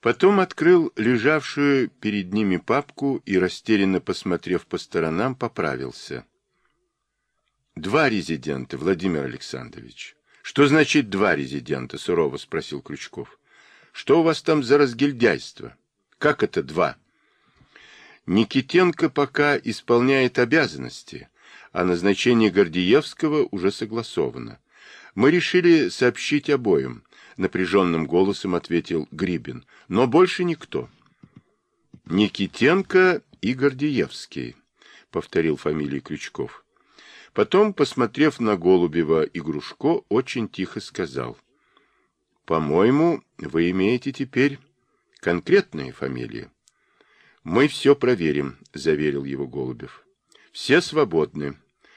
Потом открыл лежавшую перед ними папку и, растерянно посмотрев по сторонам, поправился. «Два резидента, Владимир Александрович». «Что значит два резидента?» — сурово спросил Крючков. «Что у вас там за разгильдяйство? Как это два?» Никитенко пока исполняет обязанности, а назначение Гордеевского уже согласовано. Мы решили сообщить обоим, напряженным голосом ответил Грибин, но больше никто. Никитенко и Гордеевский, повторил фамилии Крючков. Потом, посмотрев на Голубева и Грушко, очень тихо сказал. По-моему, вы имеете теперь конкретные фамилии. Мы все проверим, заверил его Голубев. Все свободны,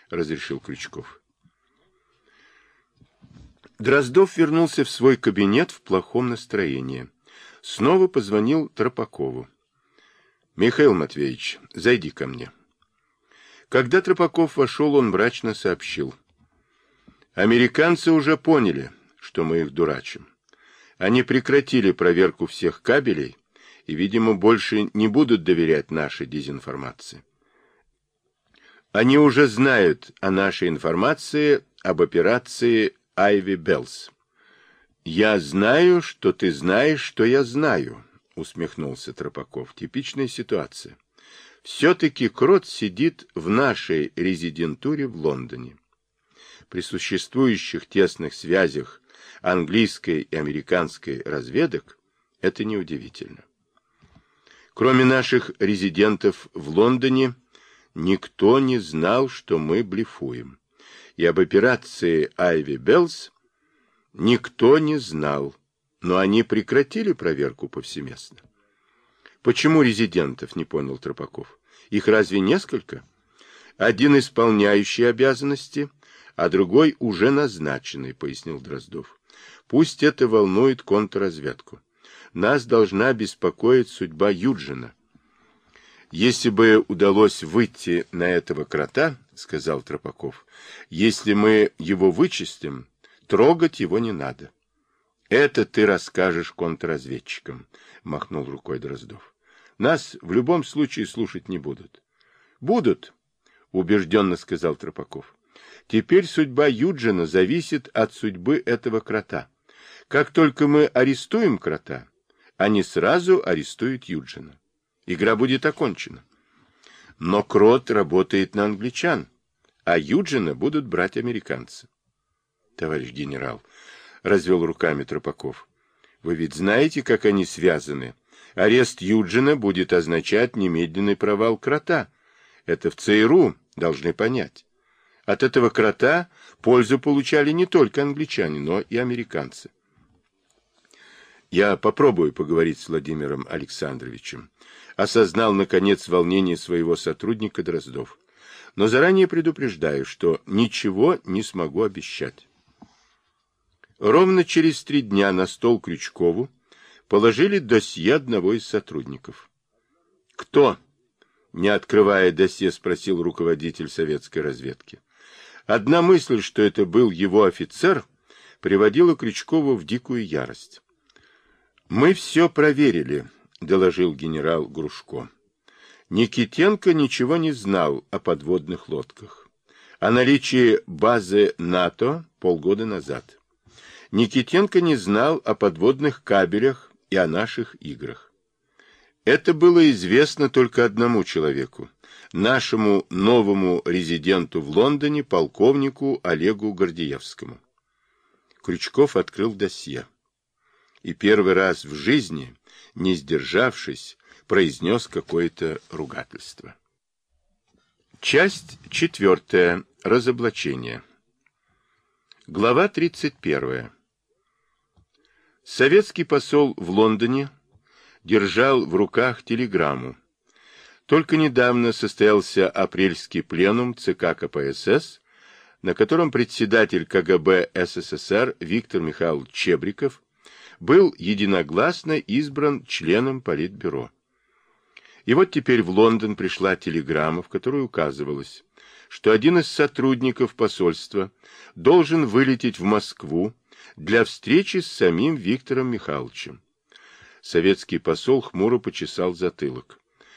разрешил Крючков. Дроздов вернулся в свой кабинет в плохом настроении. Снова позвонил Тропакову. «Михаил Матвеевич, зайди ко мне». Когда Тропаков вошел, он мрачно сообщил. «Американцы уже поняли, что мы их дурачим. Они прекратили проверку всех кабелей и, видимо, больше не будут доверять нашей дезинформации. Они уже знают о нашей информации об операции Айви Беллс. «Я знаю, что ты знаешь, что я знаю», — усмехнулся Тропаков. «Типичная ситуация. Все-таки Крот сидит в нашей резидентуре в Лондоне. При существующих тесных связях английской и американской разведок это неудивительно. Кроме наших резидентов в Лондоне, никто не знал, что мы блефуем. И об операции Айви Беллс никто не знал, но они прекратили проверку повсеместно. Почему резидентов, не понял Тропаков. Их разве несколько? Один исполняющий обязанности, а другой уже назначенный, пояснил Дроздов. Пусть это волнует контрразведку нас должна беспокоить судьба Юджина. Если бы удалось выйти на этого крота, сказал Тропаков, если мы его вычистим, трогать его не надо. Это ты расскажешь контрразведчикам, махнул рукой Дроздов. Нас в любом случае слушать не будут. Будут, убежденно сказал Тропаков. Теперь судьба Юджина зависит от судьбы этого крота. Как только мы арестуем крота, они сразу арестуют Юджина. Игра будет окончена. Но Крот работает на англичан, а Юджина будут брать американцы. Товарищ генерал, развел руками Тропаков, вы ведь знаете, как они связаны. Арест Юджина будет означать немедленный провал Крота. Это в ЦРУ должны понять. От этого Крота пользу получали не только англичане, но и американцы. Я попробую поговорить с Владимиром Александровичем. Осознал, наконец, волнение своего сотрудника Дроздов. Но заранее предупреждаю, что ничего не смогу обещать. Ровно через три дня на стол Крючкову положили досье одного из сотрудников. «Кто?» — не открывая досье, спросил руководитель советской разведки. Одна мысль, что это был его офицер, приводила Крючкову в дикую ярость. «Мы все проверили», — доложил генерал Грушко. Никитенко ничего не знал о подводных лодках. О наличии базы НАТО полгода назад. Никитенко не знал о подводных кабелях и о наших играх. Это было известно только одному человеку, нашему новому резиденту в Лондоне, полковнику Олегу Гордеевскому. Крючков открыл досье и первый раз в жизни, не сдержавшись, произнес какое-то ругательство. Часть четвертая. Разоблачение. Глава 31. Советский посол в Лондоне держал в руках телеграмму. Только недавно состоялся апрельский пленум ЦК КПСС, на котором председатель КГБ СССР Виктор Михайлович Чебриков был единогласно избран членом Политбюро. И вот теперь в Лондон пришла телеграмма, в которой указывалось, что один из сотрудников посольства должен вылететь в Москву для встречи с самим Виктором Михайловичем. Советский посол хмуро почесал затылок.